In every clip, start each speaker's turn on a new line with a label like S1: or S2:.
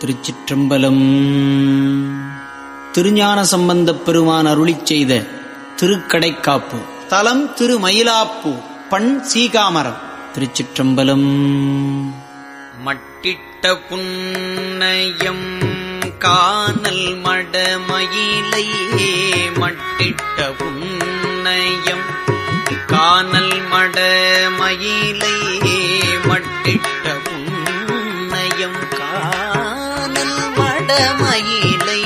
S1: திருச்சிற்றம்பலம். திருஞான சம்பந்தப் பெருமான் அருளி செய்த திருக்கடைக்காப்பு. தலம் திருமயிலாப்பு பண் சீகாமரம் திருச்சிற்றம்பலம்.
S2: மட்டிட்ட புன்னயம் காணல் மடமயிலை மட்டிட்ட புன்னயம் காணல் மடமயிலை காணல் மடமயிலை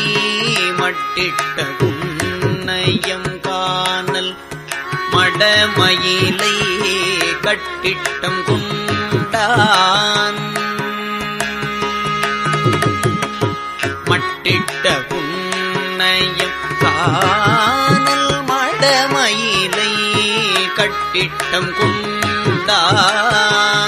S2: மட்டிட்ட குன்னையம் காணல். மடமயிலை கட்டிட்டம் குண்டான். மட்டிட்ட குன்னையம் காணல். மடமயிலை கட்டிட்டம் குண்டான்.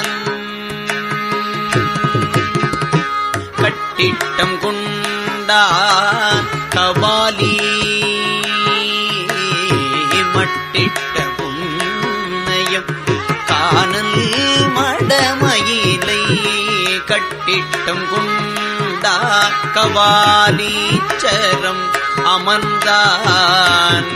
S2: கொண்டான் கபாலி. மட்டிட்ட புன்னயம் காணல் மடமயிலை கட்டிட்டம் கொண்டா கவாலீச்சரம் அமர்ந்தான்.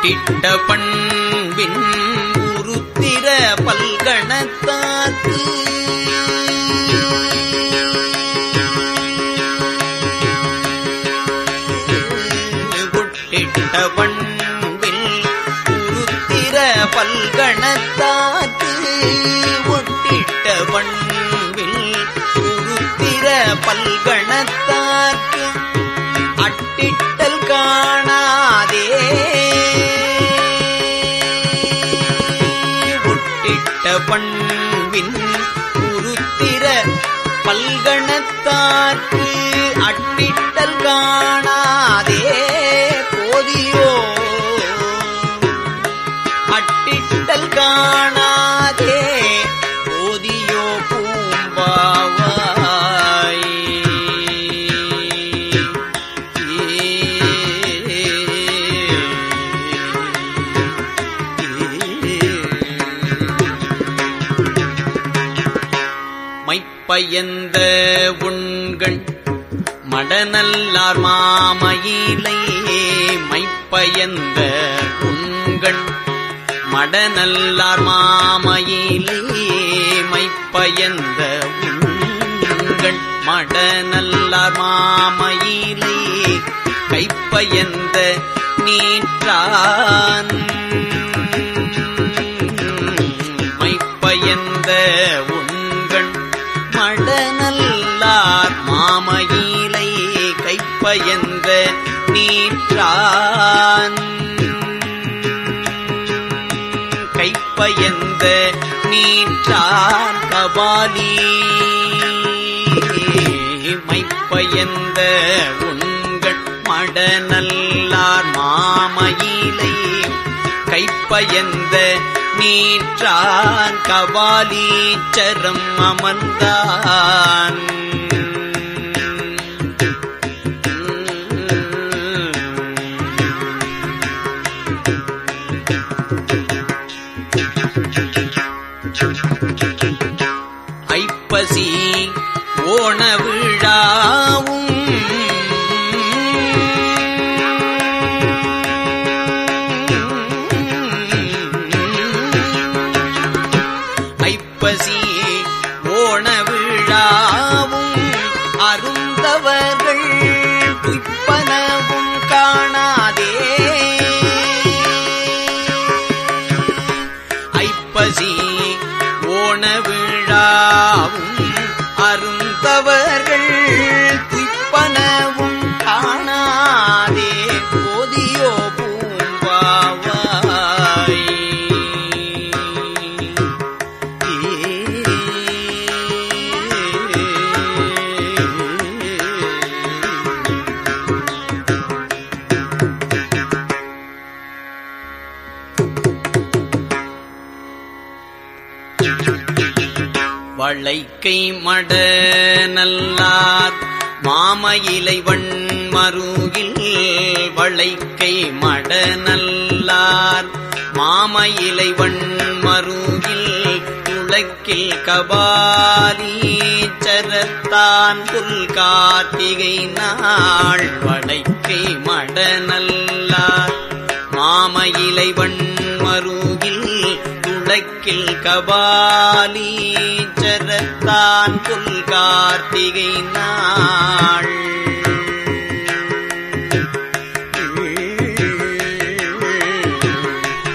S2: ஒட்டிட்ட பண் பின் உருத்திர பல்கணத்தார்க்கு மடநல்லார் மாமயிலை மைப்பயந்த உண்கள். மடநல்லார் மாமயிலை மைப்பயந்த உண்கள். மடநல்லார் மாமயிலை கைப்பயந்த நீற்றான் நீற்றான் கபாலி. மைப்பயந்த உங்கள் மடநல்லார் மாமயிலை. கைப்பயந்த நீற்றான் கபாலீச்சரம் அமர்ந்தான். வளைக்கை மட நல்லார் மாமயிலை வண்ம மருகில் வளைக்கை மடநல்லார் மாமயிலை வண்மருகில் துளக்கில் கபாலீச்சரத்தான் புல் கார்த்திகை நாள் வளைக்கை மட மடநல்லார் மாமயிலை வண்மருகில் துளக்கில் கபாலீச்சரத்தான் புல் கார்த்திகை நாள்.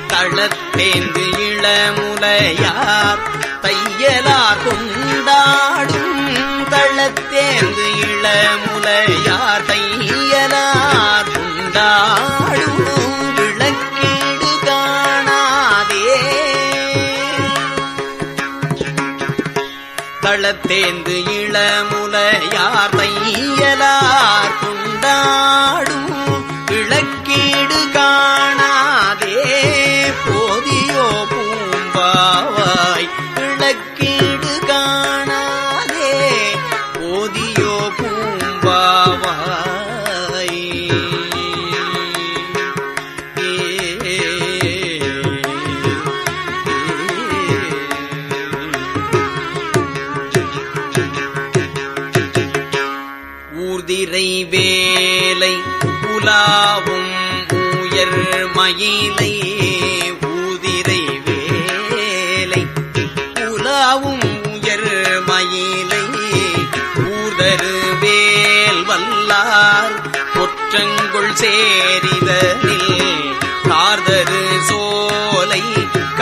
S2: தளத்தேந்து இளமுலையார் தையலார் கொண்டாடும் தளத்தேந்து இளமுலையார் தளத்தேந்து இளமுலையார்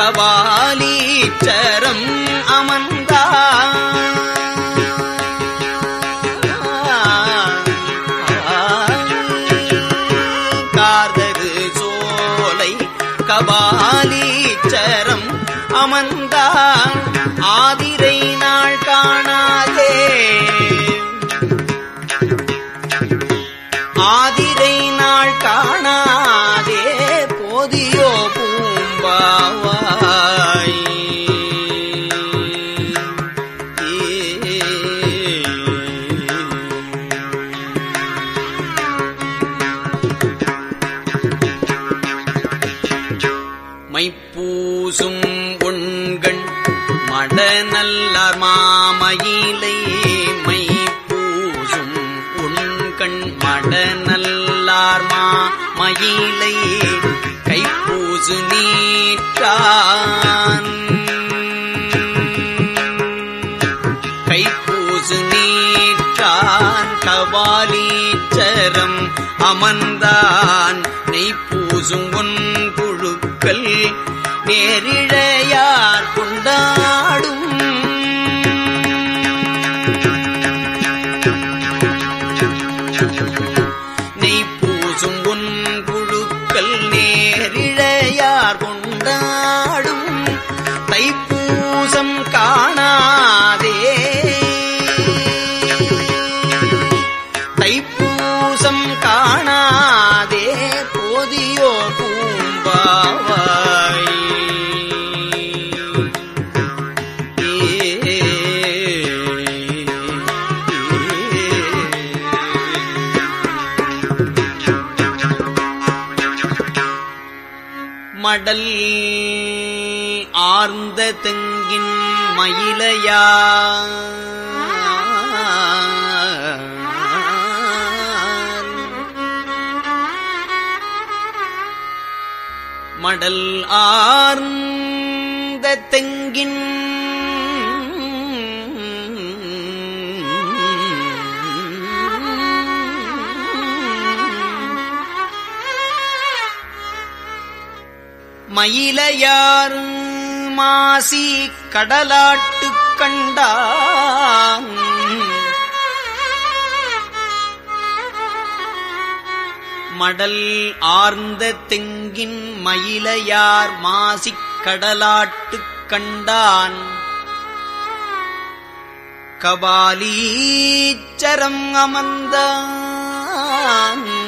S2: கபாலீச்சரம் அமன் கபாலீச்சரம் அமர்ந்தான். நெய்ப்பூசும் உன் புழுக்கள் நேரிழையார் கொண்டாடும். தெங்கின் மயிலையா? மடல் ஆர்ந்த தெங்கின் மயிலையாரும் மாசி கடலாட்டு கண்டான் மடல் ஆர்ந்த தெங்கின் மயிலையார் மாசிக் கடலாட்டு கண்டான். கபாலீச்சரம் அமர்ந்தான்.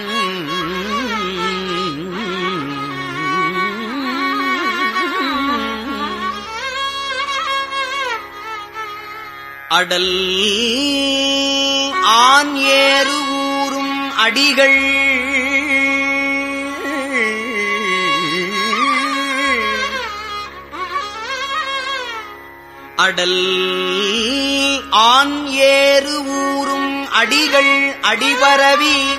S2: அடல். ஆன் ஏறு ஊறும் அடிகள். அடல். ஆண் ஏறு ஊறும் அடிகள் அடிபரவி.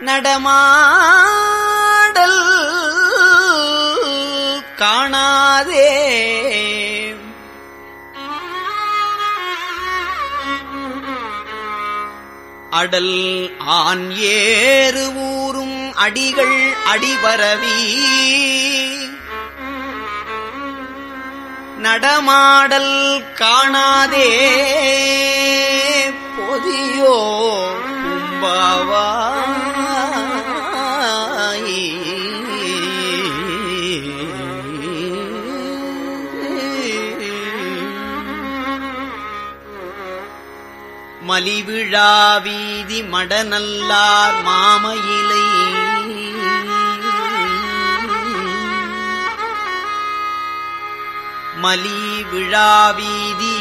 S2: நடமாடல். காணாதே. அடல் ஆண் ஏறு ஊறும் அடிகள் அடிபரவி. நடமாடல் காணாதே. பொதியோ கும்பாவாய் மலிவிழா வீதி மடநல்லார் மாமயிலை. மலி விழாவீதி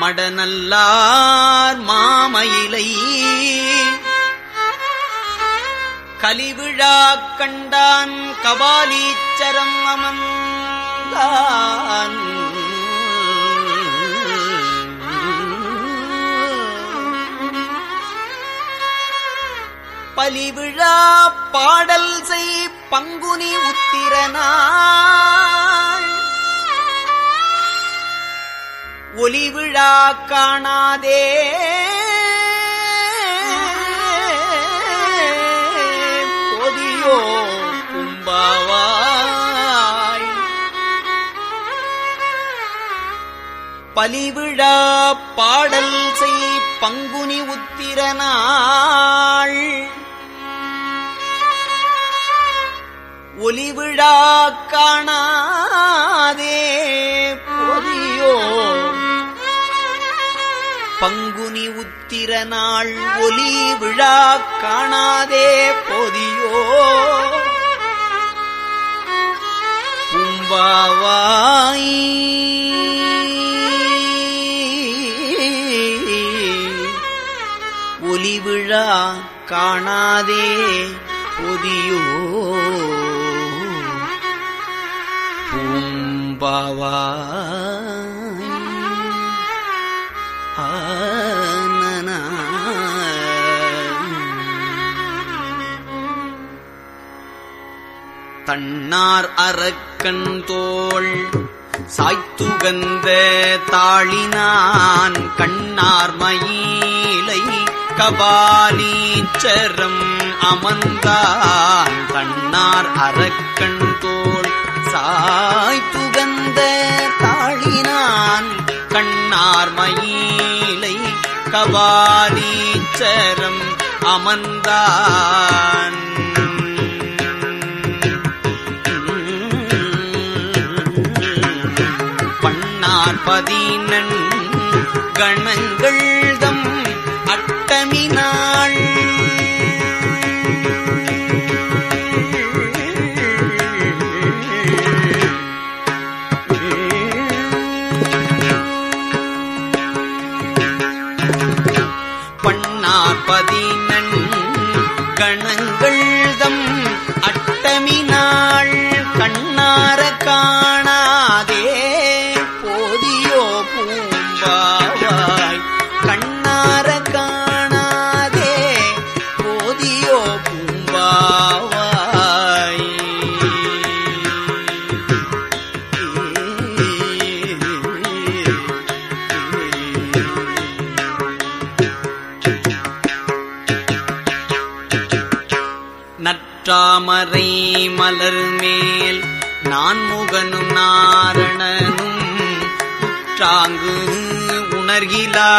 S2: மடநல்லார் மாமயிலை. கலிவிழா கண்டான் கபாலீச்சரம் அமர்ந்தான். பலிவிழா பாடல் செய் பங்குனி உத்திரனாள் ஒலிவிழா காணாதே. பொதியோ கும்பாவாய். பலிவிழா பாடல் செய் பங்குனி உத்திரனாள். ஒலிவிழா காணாதே. பொதியோ பங்குனி உத்திர நாள் ஒலி விழா காணாதே. பொதியோ பூம்பாவாய். ஒலி விழா காணாதே. பொதியோ பூம்பாவாய் தன்னார் அரக்கன் தோள் சாய்த்துகந்த தாளினான் கண்ணார் மயிலை கபாலீச்சரம் அமர்ந்தான் தன்னார் அரக்கன் சாய்த்துகந்த தாழினான். கண்ணார் மயிலை கபாலீச்சரம் அமர்ந்தான். பண்ணார் நற்றாமரை மலர் மேல் நான் முகனும் நாரணனும் உற்றாங்கு உணர்கிலா.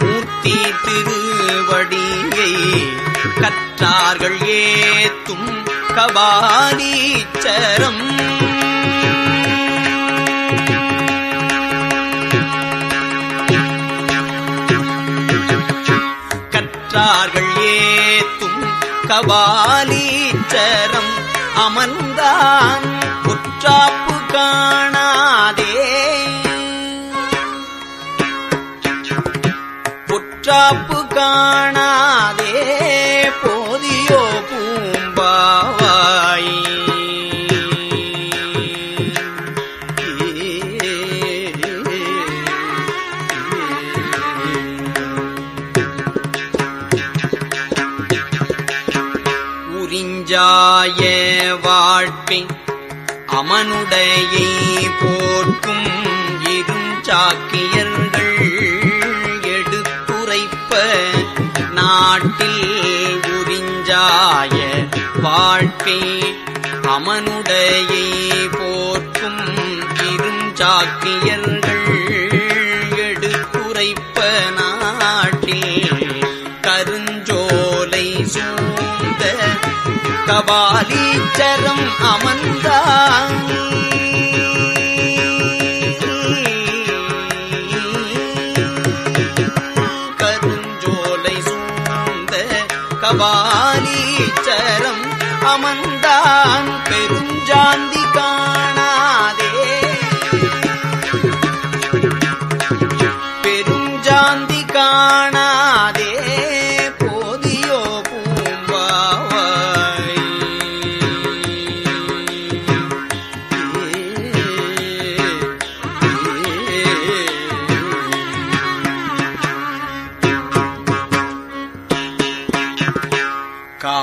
S2: மூர்த்தி திருவடியை கற்றார்கள் ஏத்தும் கபாலீச்சரம் கற்றார்கள் ஏத்தும் கபாலீ அஞ்சரம் அமர்ந்தான் உற்றாப்பு காணாதே. உற்றாப்பு காணாதே. வாழ்க்கை அமனுடையை போற்றும் இருஞ்சாக்கியர்கள் எடுத்துரைப்ப நாட்டில் உறிஞ்சாய வாழ்க்கை அமனுடையை போற்றும் இருஞ்சாக்கியர்கள் கபாலீச்சரம் அமர்ந்தான் கருஞ்சோலை சூழ்ந்த கபாலீச்சரம்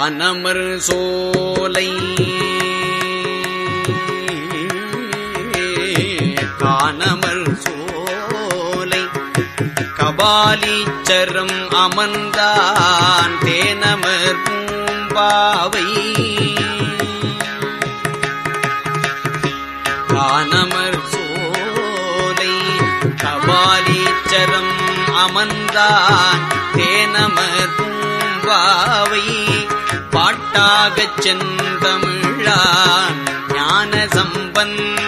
S2: வானமர் சோலை. கானமர் சோலை. கபாலீச்சரம் அமர்ந்தான் தேனமர் பூம்பாவை. கானமர் சோலை. கபாலீச்சரம் அமர்ந்தான் தேனமர் பூம்பாவை. பாட்டாகச் செந்தமிழான் ஞான சம்பந்த